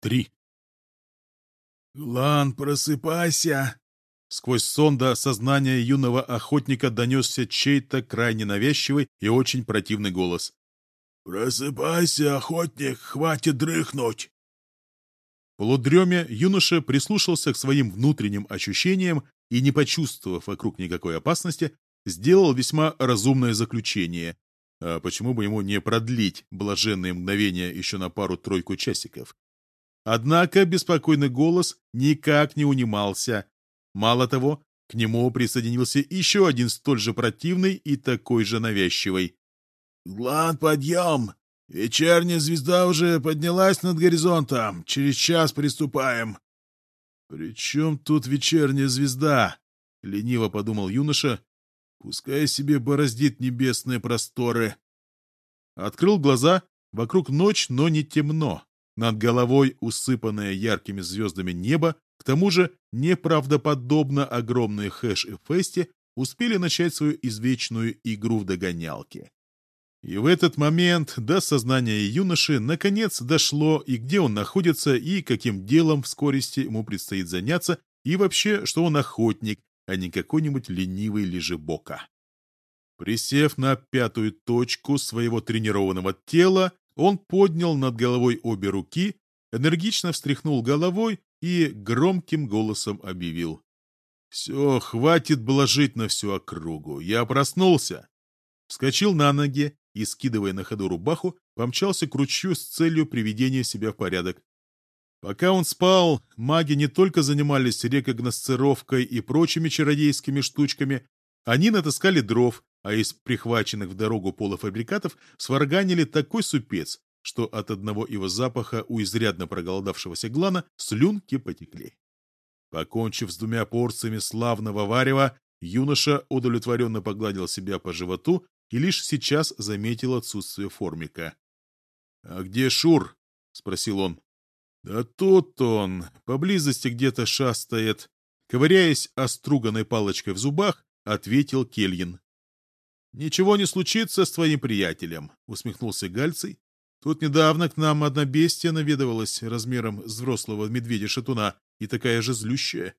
Три. «Лан, просыпайся!» Сквозь сон до сознания юного охотника донесся чей-то крайне навязчивый и очень противный голос. «Просыпайся, охотник, хватит дрыхнуть!» В полудреме юноша прислушался к своим внутренним ощущениям и, не почувствовав вокруг никакой опасности, сделал весьма разумное заключение. А почему бы ему не продлить блаженные мгновения еще на пару-тройку часиков? Однако беспокойный голос никак не унимался. Мало того, к нему присоединился еще один столь же противный и такой же навязчивый. «Глан, подъем! Вечерняя звезда уже поднялась над горизонтом. Через час приступаем». «При чем тут вечерняя звезда?» — лениво подумал юноша. «Пускай себе бороздит небесные просторы». Открыл глаза, вокруг ночь, но не темно. Над головой усыпанное яркими звездами небо, к тому же неправдоподобно огромные Хэш и Фести успели начать свою извечную игру в догонялки. И в этот момент до сознания юноши наконец дошло и где он находится, и каким делом в скорости ему предстоит заняться, и вообще, что он охотник, а не какой-нибудь ленивый лежебока. Присев на пятую точку своего тренированного тела, он поднял над головой обе руки, энергично встряхнул головой и громким голосом объявил. «Все, хватит блажить на всю округу. Я проснулся». Вскочил на ноги, и, скидывая на ходу рубаху, помчался к ручью с целью приведения себя в порядок. Пока он спал, маги не только занимались рекогносцировкой и прочими чародейскими штучками, они натаскали дров, а из прихваченных в дорогу полуфабрикатов сварганили такой супец, что от одного его запаха у изрядно проголодавшегося глана слюнки потекли. Покончив с двумя порциями славного варева, юноша удовлетворенно погладил себя по животу и лишь сейчас заметил отсутствие формика. «А где Шур?» — спросил он. «Да тут он, поблизости где-то шастает», — ковыряясь оструганной палочкой в зубах, ответил Кельин. «Ничего не случится с твоим приятелем», — усмехнулся Гальций. «Тут недавно к нам одна бестия наведывалась размером с взрослого медведя-шатуна и такая же злющая.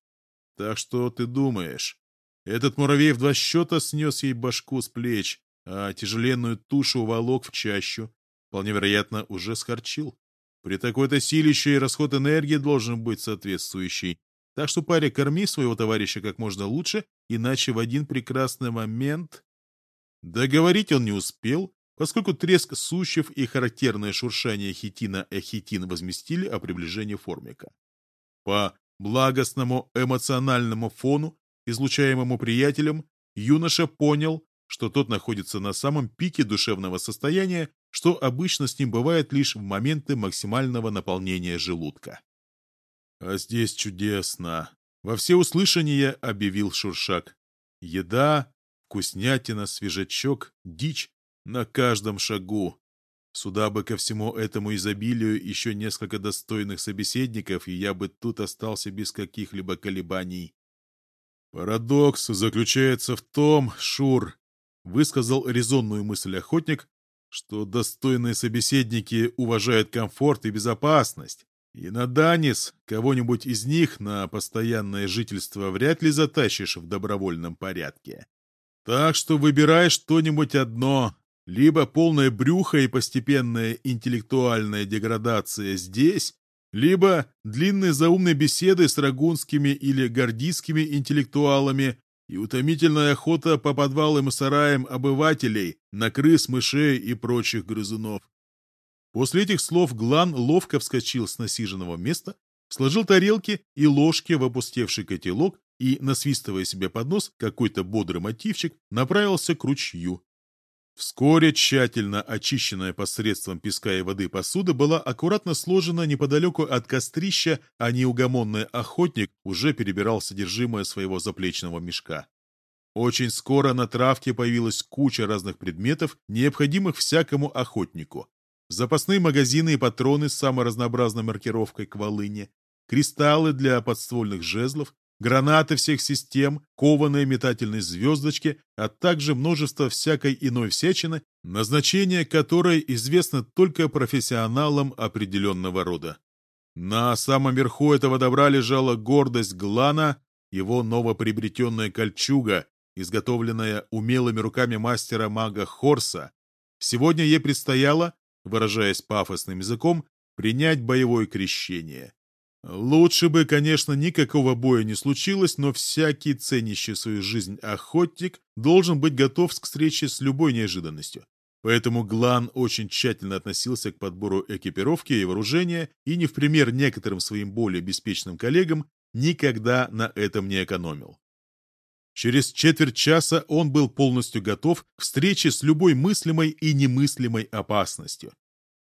Так что ты думаешь? Этот муравей в два счета снес ей башку с плеч, а тяжеленную тушу уволок в чащу. Вполне вероятно, уже схорчил. При такой-то силе еще и расход энергии должен быть соответствующий. Так что, паря, корми своего товарища как можно лучше, иначе в один прекрасный момент... Договорить он не успел, поскольку треск сущев и характерное шуршание хитина-эхитин возместили о приближении формика. По благостному эмоциональному фону, излучаемому приятелем, юноша понял, что тот находится на самом пике душевного состояния, что обычно с ним бывает лишь в моменты максимального наполнения желудка. «А здесь чудесно!» — во всеуслышание объявил Шуршак. «Еда, вкуснятина, свежачок, дичь на каждом шагу. Сюда бы ко всему этому изобилию еще несколько достойных собеседников, и я бы тут остался без каких-либо колебаний. Парадокс заключается в том, Шур, высказал резонную мысль охотник, что достойные собеседники уважают комфорт и безопасность, и на Данис кого-нибудь из них на постоянное жительство вряд ли затащишь в добровольном порядке. Так что выбирай что-нибудь одно, либо полное брюхо и постепенная интеллектуальная деградация здесь, либо длинные заумные беседы с рагунскими или гордийскими интеллектуалами и утомительная охота по подвалам и сараям обывателей на крыс, мышей и прочих грызунов. После этих слов Глан ловко вскочил с насиженного места, сложил тарелки и ложки в опустевший котелок и, насвистывая себе под нос какой-то бодрый мотивчик, направился к ручью. Вскоре тщательно очищенная посредством песка и воды посуда была аккуратно сложена неподалеку от кострища, а неугомонный охотник уже перебирал содержимое своего заплечного мешка. Очень скоро на травке появилась куча разных предметов, необходимых всякому охотнику. Запасные магазины и патроны с самой разнообразной маркировкой к волыне, кристаллы для подствольных жезлов, гранаты всех систем, кованые метательные звездочки, а также множество всякой иной всячины, назначение которой известно только профессионалам определенного рода. На самом верху этого добра лежала гордость Глана, его новоприобретенная кольчуга, изготовленная умелыми руками мастера-мага Хорса. Сегодня ей предстояло, выражаясь пафосным языком, принять боевое крещение. Лучше бы, конечно, никакого боя не случилось, но всякий ценящий свою жизнь охотник должен быть готов к встрече с любой неожиданностью. Поэтому Глан очень тщательно относился к подбору экипировки и вооружения и не в пример некоторым своим более беспечным коллегам никогда на этом не экономил. Через четверть часа он был полностью готов к встрече с любой мыслимой и немыслимой опасностью.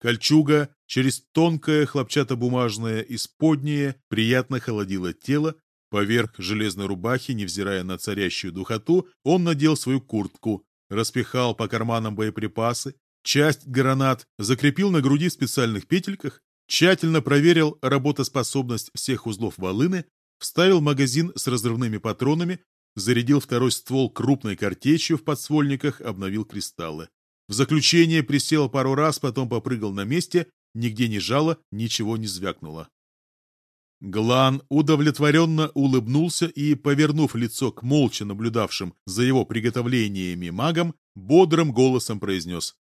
Кольчуга через тонкое хлопчатобумажное исподнее приятно холодила тело, поверх железной рубахи, невзирая на царящую духоту, он надел свою куртку, распихал по карманам боеприпасы, часть гранат закрепил на груди в специальных петельках, тщательно проверил работоспособность всех узлов волыны, вставил магазин с разрывными патронами, зарядил второй ствол крупной картечью в подствольниках, обновил кристаллы. В заключение присел пару раз, потом попрыгал на месте, нигде не жало, ничего не звякнуло. Глан удовлетворенно улыбнулся и, повернув лицо к молча наблюдавшим за его приготовлениями магам, бодрым голосом произнес.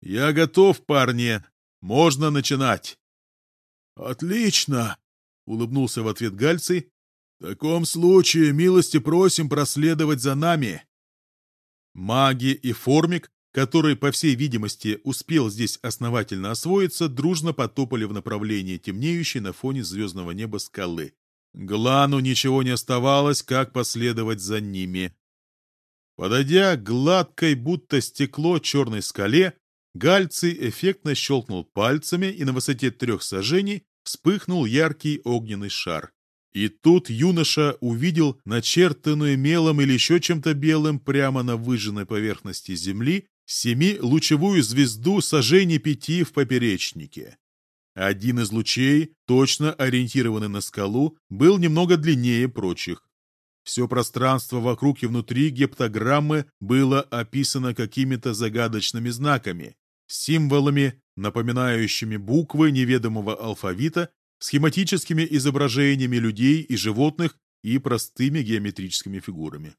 «Я готов, парни. Можно начинать». «Отлично!» — улыбнулся в ответ Гальций. «В таком случае милости просим проследовать за нами». Маги и Формик который, по всей видимости, успел здесь основательно освоиться, дружно потопали в направлении темнеющей на фоне звездного неба скалы. Глану ничего не оставалось, как последовать за ними. Подойдя к гладкой, будто стекло черной скале, Гальций эффектно щелкнул пальцами, и на высоте трех сажений вспыхнул яркий огненный шар. И тут юноша увидел начертанную мелом или еще чем-то белым прямо на выжженной поверхности земли семи-лучевую звезду сожжений пяти в поперечнике. Один из лучей, точно ориентированный на скалу, был немного длиннее прочих. Все пространство вокруг и внутри гептограммы было описано какими-то загадочными знаками, символами, напоминающими буквы неведомого алфавита, схематическими изображениями людей и животных и простыми геометрическими фигурами.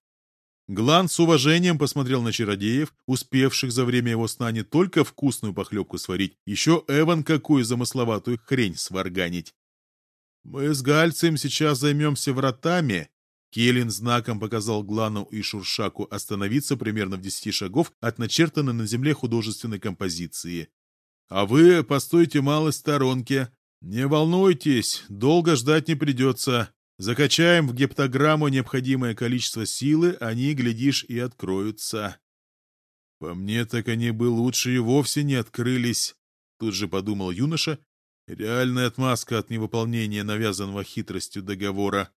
Глан с уважением посмотрел на чародеев, успевших за время его сна не только вкусную похлебку сварить, еще Эван какую замысловатую хрень сварганить. «Мы с Гальцем сейчас займемся вратами», Келлин знаком показал Глану и Шуршаку остановиться примерно в десяти шагов от начертанной на земле художественной композиции. «А вы постойте малой сторонке. Не волнуйтесь, долго ждать не придется. Закачаем в гептограмму необходимое количество силы, они, глядишь, и откроются. По мне так они бы лучше и вовсе не открылись, тут же подумал юноша. Реальная отмазка от невыполнения навязанного хитростью договора.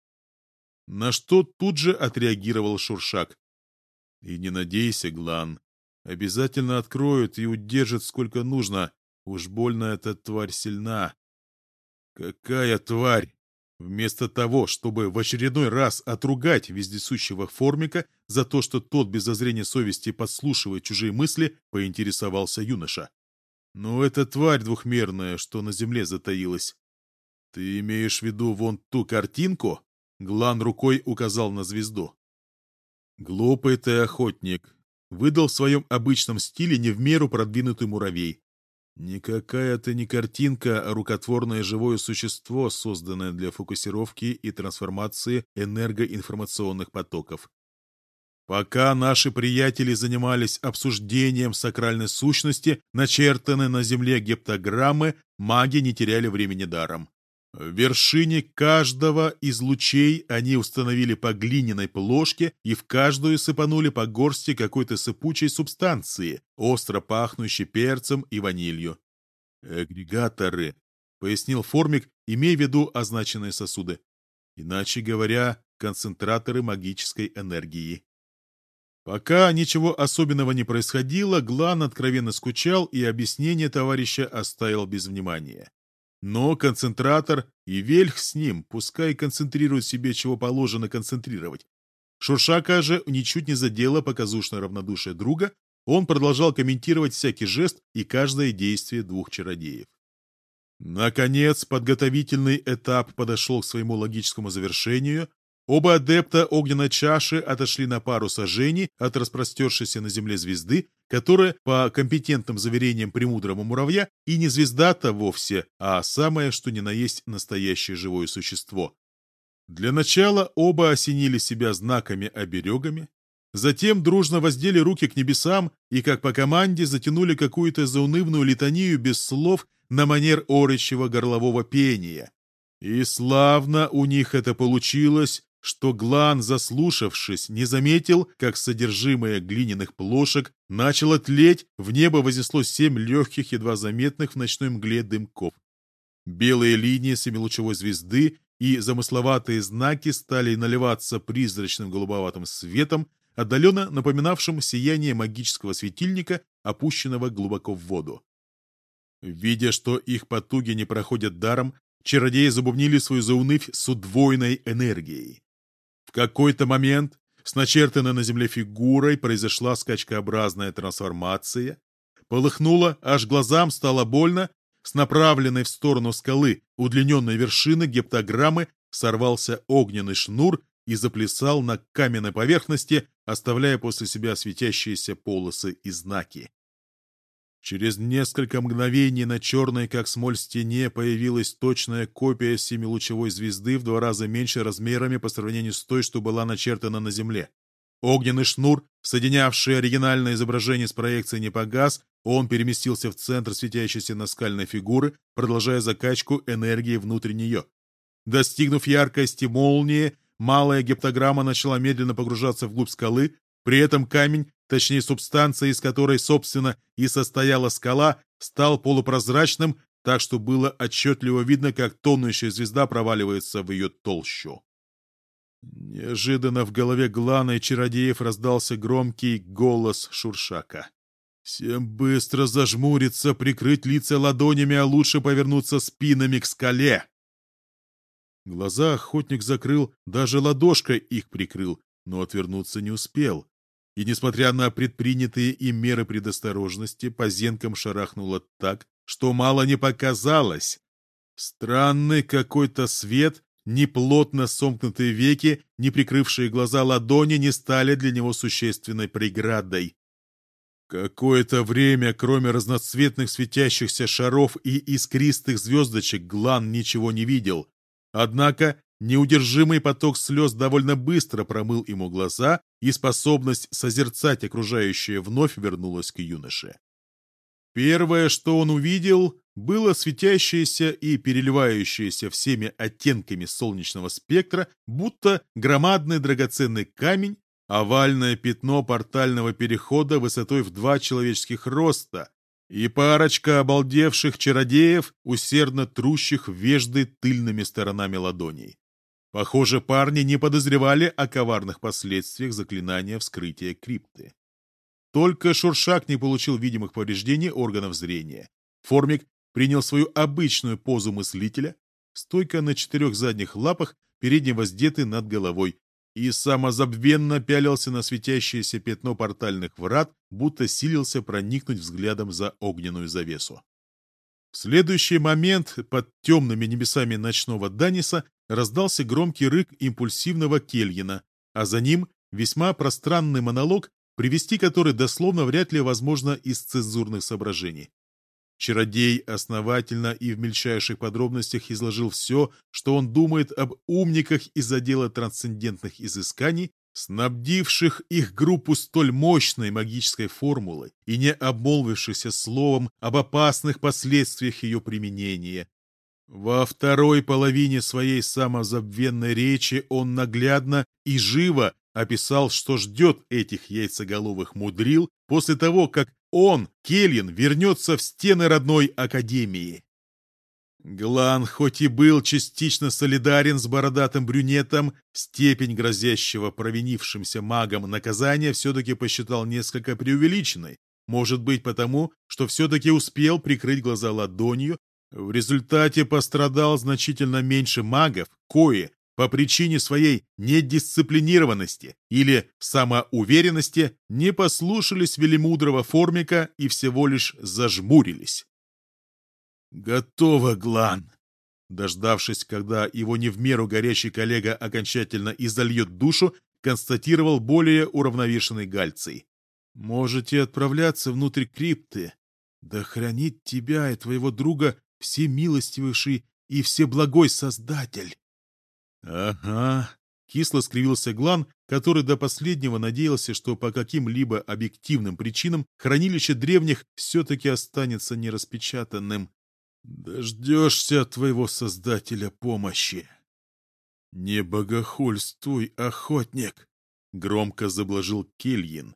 На что тут же отреагировал Шуршак. И не надейся, Глан. Обязательно откроют и удержат сколько нужно. Уж больно эта тварь сильна. Какая тварь? Вместо того, чтобы в очередной раз отругать вездесущего формика за то, что тот без зазрения совести подслушивает чужие мысли, поинтересовался юноша. «Ну, это тварь двухмерная, что на земле затаилась. Ты имеешь в виду вон ту картинку?» Глан рукой указал на звезду. «Глупый ты охотник», — выдал в своем обычном стиле не в меру продвинутый муравей. Никакая это не картинка, а рукотворное живое существо, созданное для фокусировки и трансформации энергоинформационных потоков. Пока наши приятели занимались обсуждением сакральной сущности, начертанной на земле гептограммы, маги не теряли времени даром. В вершине каждого из лучей они установили по глиняной плошке и в каждую сыпанули по горсти какой-то сыпучей субстанции, остро пахнущей перцем и ванилью. «Агрегаторы», — пояснил Формик, имея в виду означенные сосуды. Иначе говоря, концентраторы магической энергии. Пока ничего особенного не происходило, Глан откровенно скучал и объяснение товарища оставил без внимания. Но концентратор и вельх с ним, пускай концентрирует себе, чего положено концентрировать. Шуршака же ничуть не задела показушное равнодушие друга, он продолжал комментировать всякий жест и каждое действие двух чародеев. Наконец, подготовительный этап подошел к своему логическому завершению. Оба адепта огненной чаши отошли на пару сожжений от распростершейся на земле звезды, которая, по компетентным заверениям премудрого муравья, и не звезда-то вовсе, а самое, что ни на есть настоящее живое существо. Для начала оба осенили себя знаками-оберегами, затем дружно воздели руки к небесам и, как по команде, затянули какую-то заунывную литанию без слов на манер орочего горлового пения. И славно у них это получилось, что Глан, заслушавшись, не заметил, как содержимое глиняных плошек начало тлеть, в небо вознесло семь легких, едва заметных в ночной мгле дымков. Белые линии семилучевой звезды и замысловатые знаки стали наливаться призрачным голубоватым светом, отдаленно напоминавшим сияние магического светильника, опущенного глубоко в воду. Видя, что их потуги не проходят даром, чародеи забубнили свою заунывь с удвоенной энергией. Какой-то момент с начертанной на земле фигурой произошла скачкообразная трансформация, полыхнуло, аж глазам стало больно, с направленной в сторону скалы удлиненной вершины гептограммы сорвался огненный шнур и заплясал на каменной поверхности, оставляя после себя светящиеся полосы и знаки. Через несколько мгновений на черной, как смоль, стене появилась точная копия семилучевой звезды в два раза меньше размерами по сравнению с той, что была начертана на Земле. Огненный шнур, соединявший оригинальное изображение с проекцией, не погас, он переместился в центр светящейся наскальной фигуры, продолжая закачку энергии внутрь нее. Достигнув яркости молнии, малая гептограмма начала медленно погружаться вглубь скалы, при этом камень точнее субстанция, из которой, собственно, и состояла скала, стал полупрозрачным, так что было отчетливо видно, как тонущая звезда проваливается в ее толщу. Неожиданно в голове Глана и чародеев раздался громкий голос Шуршака. «Всем быстро зажмуриться, прикрыть лица ладонями, а лучше повернуться спинами к скале!» Глаза охотник закрыл, даже ладошкой их прикрыл, но отвернуться не успел. И, несмотря на предпринятые им меры предосторожности, по зенкам шарахнуло так, что мало не показалось. Странный какой-то свет, неплотно сомкнутые веки, не прикрывшие глаза ладони, не стали для него существенной преградой. Какое-то время, кроме разноцветных светящихся шаров и искристых звездочек, Глан ничего не видел. Однако Неудержимый поток слез довольно быстро промыл ему глаза, и способность созерцать окружающее вновь вернулась к юноше. Первое, что он увидел, было светящееся и переливающееся всеми оттенками солнечного спектра, будто громадный драгоценный камень, овальное пятно портального перехода высотой в два человеческих роста и парочка обалдевших чародеев, усердно трущих вежды тыльными сторонами ладоней. Похоже, парни не подозревали о коварных последствиях заклинания вскрытия крипты. Только Шуршак не получил видимых повреждений органов зрения. Формик принял свою обычную позу мыслителя, стойко на четырех задних лапах, передне воздеты над головой, и самозабвенно пялился на светящееся пятно портальных врат, будто силился проникнуть взглядом за огненную завесу. В следующий момент под темными небесами ночного Даниса раздался громкий рык импульсивного Кельина, а за ним весьма пространный монолог, привести который дословно вряд ли возможно из цензурных соображений. Чародей основательно и в мельчайших подробностях изложил все, что он думает об умниках из отдела трансцендентных изысканий снабдивших их группу столь мощной магической формулой и не обмолвившихся словом об опасных последствиях ее применения. Во второй половине своей самозабвенной речи он наглядно и живо описал, что ждет этих яйцеголовых мудрил после того, как он, Кельин, вернется в стены родной академии. Глан, хоть и был частично солидарен с бородатым брюнетом, степень грозящего провинившимся магом наказания все-таки посчитал несколько преувеличенной. Может быть потому, что все-таки успел прикрыть глаза ладонью, в результате пострадал значительно меньше магов, кои по причине своей недисциплинированности или самоуверенности не послушались велимудрого формика и всего лишь зажмурились. Готово, Глан. Дождавшись, когда его не в меру горящий коллега окончательно изольет душу, констатировал более уравновешенный Гальций. «Можете отправляться внутрь крипты. Да хранит тебя и твоего друга всемилостивейший и всеблагой Создатель!» «Ага», — кисло скривился Глан, который до последнего надеялся, что по каким-либо объективным причинам хранилище древних все-таки останется нераспечатанным. Дождешься твоего Создателя помощи. Не богохульствуй, охотник, громко заблажил Кельин.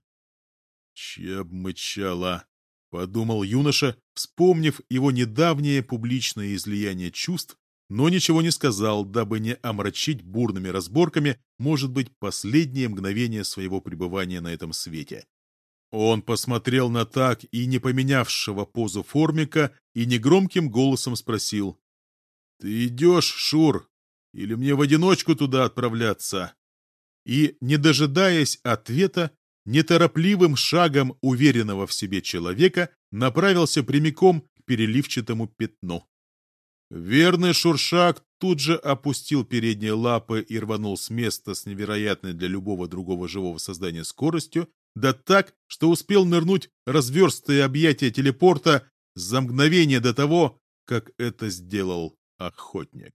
Чеб мычала, подумал юноша, вспомнив его недавнее публичное излияние чувств, но ничего не сказал, дабы не омрачить бурными разборками, может быть, последнее мгновение своего пребывания на этом свете. Он посмотрел на так и не поменявшего позу формика и негромким голосом спросил. «Ты идешь, Шур, или мне в одиночку туда отправляться?» И, не дожидаясь ответа, неторопливым шагом уверенного в себе человека направился прямиком к переливчатому пятну. Верный Шуршак тут же опустил передние лапы и рванул с места с невероятной для любого другого живого создания скоростью, да так, что успел нырнуть разверстые объятия телепорта за мгновение до того, как это сделал охотник.